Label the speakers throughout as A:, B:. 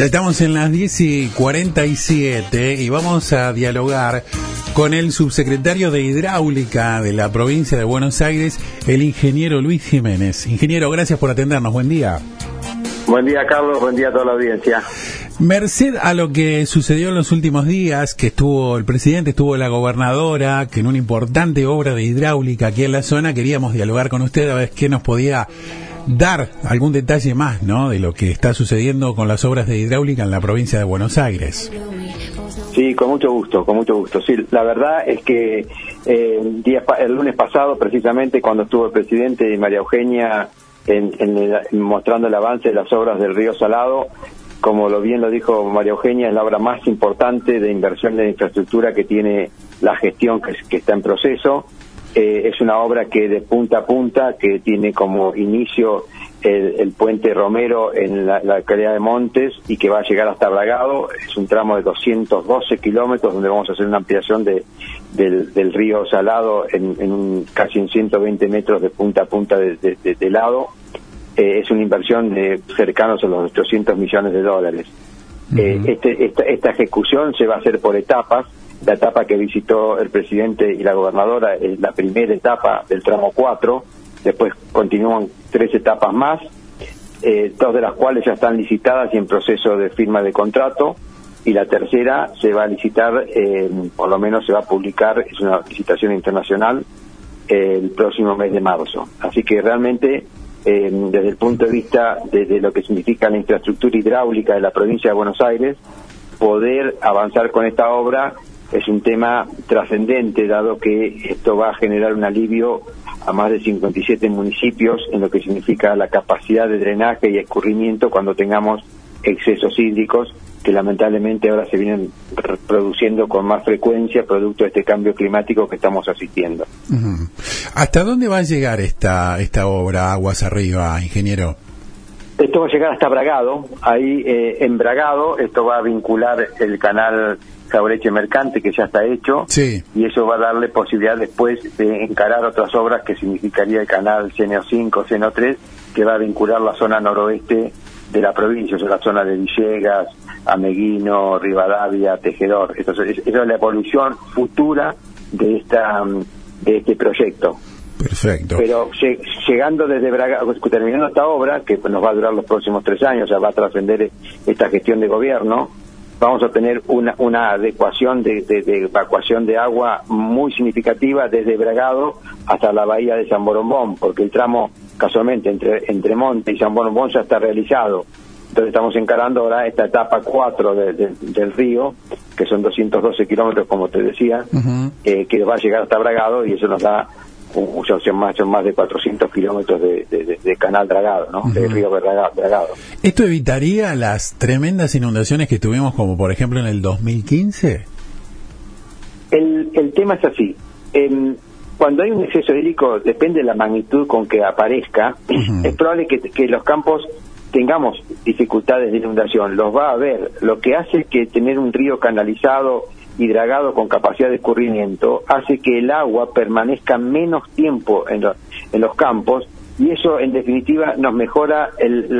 A: Ya estamos en las 10 y 47 y vamos a dialogar con el subsecretario de Hidráulica de la provincia de Buenos Aires, el ingeniero Luis Jiménez. Ingeniero, gracias por atendernos. Buen día.
B: Buen día, Carlos. Buen día a toda la audiencia.
A: Merced a lo que sucedió en los últimos días, que estuvo el presidente, estuvo la gobernadora, que en una importante obra de hidráulica aquí en la zona, queríamos dialogar con usted a ver qué nos podía dar algún detalle más, ¿no? De lo que está sucediendo con las obras de hidráulica en la provincia de Buenos Aires.
B: Sí, con mucho gusto, con mucho gusto. Sí, la verdad es que eh, el lunes pasado, precisamente cuando estuvo el presidente y María Eugenia en, mostrando el avance de las obras del río Salado, como lo bien lo dijo María Eugenia, es la obra más importante de inversión de infraestructura que tiene la gestión que está en proceso eh, es una obra que de punta a punta, que tiene como inicio el, puente Romero en la, la, localidad de Montes y que va a llegar hasta Bragado. Es un tramo de 212 kilómetros donde vamos a hacer una ampliación de, del, río Salado en, en casi en 120 metros de punta a punta de, lado. Eh, es una inversión de cercanos a los 800 millones de dólares. Eh, este, esta, esta ejecución se va a hacer por etapas la etapa que visitó el presidente y la gobernadora es la primera etapa del tramo 4, después continúan tres etapas más, eh, dos de las cuales ya están licitadas y en proceso de firma de contrato, y la tercera se va a licitar, eh, por lo menos se va a publicar, es una licitación internacional, el próximo mes de marzo. Así que realmente, eh, desde el punto de vista de lo que significa la infraestructura hidráulica de la provincia de Buenos Aires, poder avanzar con esta obra es un tema trascendente, dado que esto va a generar un alivio a más de 57 municipios en lo que significa la capacidad de drenaje y escurrimiento cuando tengamos excesos hídricos que lamentablemente ahora se vienen produciendo con más frecuencia producto de este cambio climático que estamos asistiendo.
A: ¿Hasta dónde va a llegar esta, esta obra Aguas Arriba, ingeniero?
B: Esto va a llegar hasta Bragado, ahí eh, en Bragado esto va a vincular el canal Cabreche Mercante que ya está hecho y eso va a darle posibilidad después de encarar otras obras que significaría el canal CNO 5, CNO 3 que va a vincular la zona noroeste de la provincia, o sea, la zona de Villegas, Ameguino, Rivadavia, Tejedor. Esa es, la evolución futura de esta de este proyecto.
A: Perfecto.
B: Pero llegando desde Braga, terminando esta obra, que nos va a durar los próximos tres años, ya va a trascender esta gestión de gobierno, vamos a tener una, una adecuación de, evacuación de agua muy significativa desde Bragado hasta la bahía de San Borombón, porque el tramo casualmente entre, entre Monte y San Borombón ya está realizado. Entonces estamos encarando ahora esta etapa 4 del río, que son 212 kilómetros, como te decía, eh, que va a llegar hasta Bragado y eso nos da son más, más de 400 kilómetros de, canal dragado, ¿no? De río dragado.
A: ¿Esto evitaría las tremendas inundaciones que tuvimos, como por ejemplo en el 2015?
B: El, el tema es así. cuando hay un exceso hídrico, depende de la magnitud con que aparezca, es probable que, que los campos tengamos dificultades de inundación. Los va a haber. Lo que hace que tener un río canalizado y dragado con capacidad de escurrimiento hace que el agua permanezca menos tiempo en, en los campos y eso en definitiva nos mejora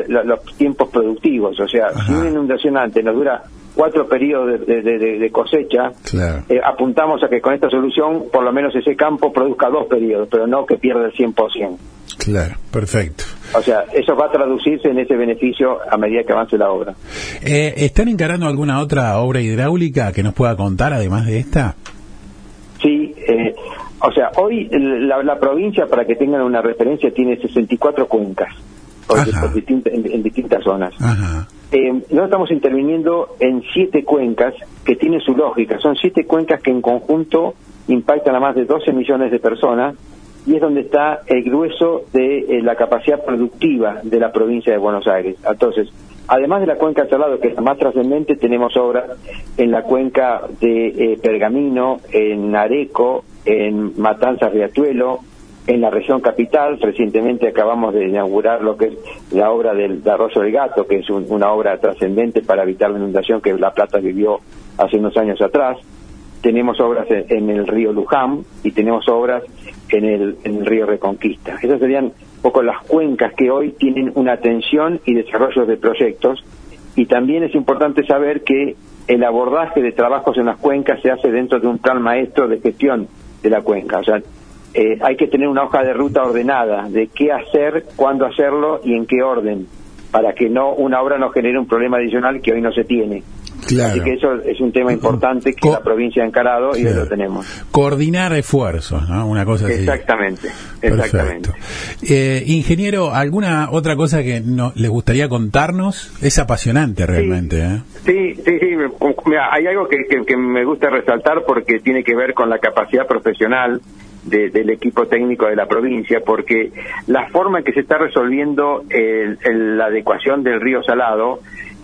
B: los tiempos productivos. O sea, si una inundación antes nos dura cuatro periodos de, cosecha, eh, apuntamos a que con esta solución por lo menos ese campo produzca dos periodos, pero no que pierda el 100%.
A: Claro, perfecto.
B: O sea, eso va a traducirse en ese beneficio a medida que avance la obra.
A: Eh, ¿Están encarando alguna otra obra hidráulica que nos pueda contar además de esta?
B: Sí, eh, o sea, hoy la, provincia, para que tengan una referencia, tiene 64 cuencas en, distintas zonas. Eh, nosotros estamos interviniendo en siete cuencas que tienen su lógica. Son siete cuencas que en conjunto impactan a más de 12 millones de personas y es donde está el grueso de eh, la capacidad productiva de la provincia de Buenos Aires. Entonces, además de la cuenca de Salado, que es la más trascendente, tenemos obras en la cuenca de eh, Pergamino, en Areco, en Matanzas Riachuelo, en la región capital. Recientemente acabamos de inaugurar lo que es la obra del Arroyo del Gato, que es una obra trascendente para evitar la inundación que La Plata vivió hace unos años atrás tenemos obras en, el río Luján y tenemos obras en el, en el río Reconquista. Esas serían un poco las cuencas que hoy tienen una atención y desarrollo de proyectos y también es importante saber que el abordaje de trabajos en las cuencas se hace dentro de un plan maestro de gestión de la cuenca. O sea, eh, hay que tener una hoja de ruta ordenada de qué hacer, cuándo hacerlo y en qué orden, para que no una obra no genere un problema adicional que hoy no se tiene. Así que eso es un tema importante que la provincia ha encarado y lo tenemos.
A: Coordinar esfuerzos, ¿no? Una cosa así.
B: Exactamente, exactamente.
A: Eh, ingeniero, ¿alguna otra cosa que no, le gustaría contarnos? Es apasionante realmente,
B: sí. ¿eh? Sí, sí, sí. Mira, hay algo que, que, me gusta resaltar porque tiene que ver con la capacidad profesional del equipo técnico de la provincia, porque la forma en que se está resolviendo la adecuación del río Salado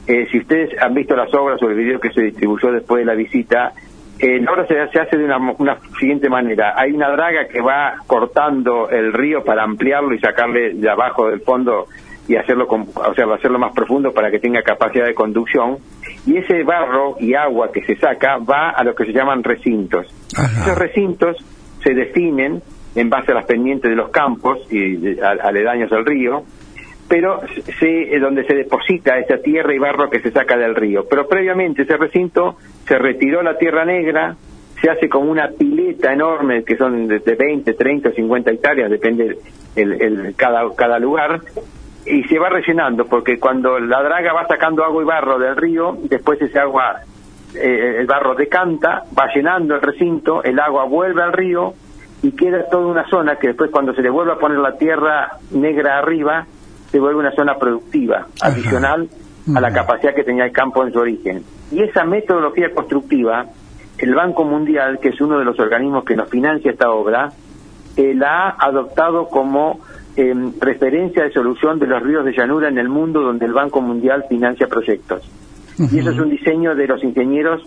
B: eh, si ustedes han visto las obras o el video que se distribuyó después de la visita, eh, la obra se, hace de una, siguiente manera. Hay una draga que va cortando el río para ampliarlo y sacarle de abajo del fondo y hacerlo, o sea, hacerlo más profundo para que tenga capacidad de conducción. Y ese barro y agua que se saca va a lo que se llaman recintos. Esos recintos se definen en base a las pendientes de los campos y aledaños al río pero se, donde se deposita esa tierra y barro que se saca del río. Pero previamente ese recinto se retiró la tierra negra, se hace como una pileta enorme, que son de, 20, 30, 50 hectáreas, depende el, cada, cada lugar, y se va rellenando, porque cuando la draga va sacando agua y barro del río, después ese agua, eh, el barro decanta, va llenando el recinto, el agua vuelve al río, y queda toda una zona que después cuando se le vuelve a poner la tierra negra arriba, se vuelve una zona productiva, adicional a la capacidad que tenía el campo en su origen. Y esa metodología constructiva, el Banco Mundial, que es uno de los organismos que nos financia esta obra, eh, la ha adoptado como em, referencia de solución de los ríos de llanura en el mundo donde el Banco Mundial financia proyectos. Y eso es un diseño de los ingenieros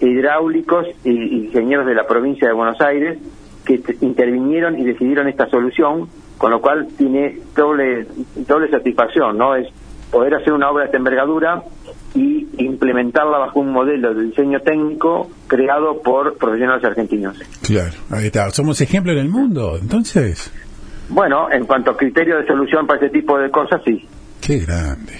B: hidráulicos y ingenieros de la provincia de Buenos Aires que intervinieron y decidieron esta solución con lo cual tiene doble, doble satisfacción, ¿no? Es poder hacer una obra de esta envergadura y implementarla bajo un modelo de diseño técnico creado por profesionales argentinos.
A: Claro, ahí está. Somos ejemplo en el mundo, entonces.
B: Bueno, en cuanto a criterio de solución para este tipo de cosas, sí.
A: Qué grande.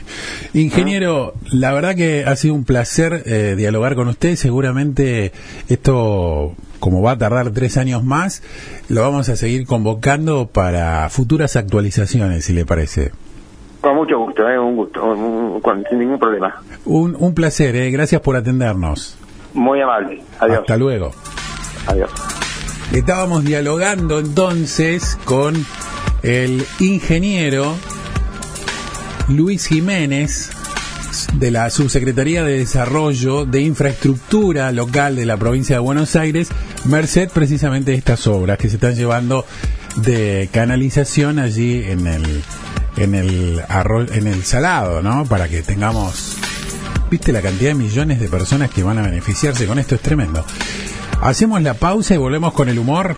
A: Ingeniero, la verdad que ha sido un placer eh, dialogar con usted. Seguramente esto, como va a tardar tres años más, lo vamos a seguir convocando para futuras actualizaciones, si le parece.
B: Con mucho gusto, eh, un gusto, sin ningún problema.
A: Un, un placer, eh, gracias por atendernos.
B: Muy amable. Adiós.
A: Hasta luego.
B: Adiós.
A: Estábamos dialogando entonces con el ingeniero Luis Jiménez, de la Subsecretaría de Desarrollo de Infraestructura Local de la provincia de Buenos Aires, merced precisamente estas obras que se están llevando de canalización allí en el en el en el salado, ¿no? Para que tengamos viste la cantidad de millones de personas que van a beneficiarse con esto es tremendo. Hacemos la pausa y volvemos con el humor.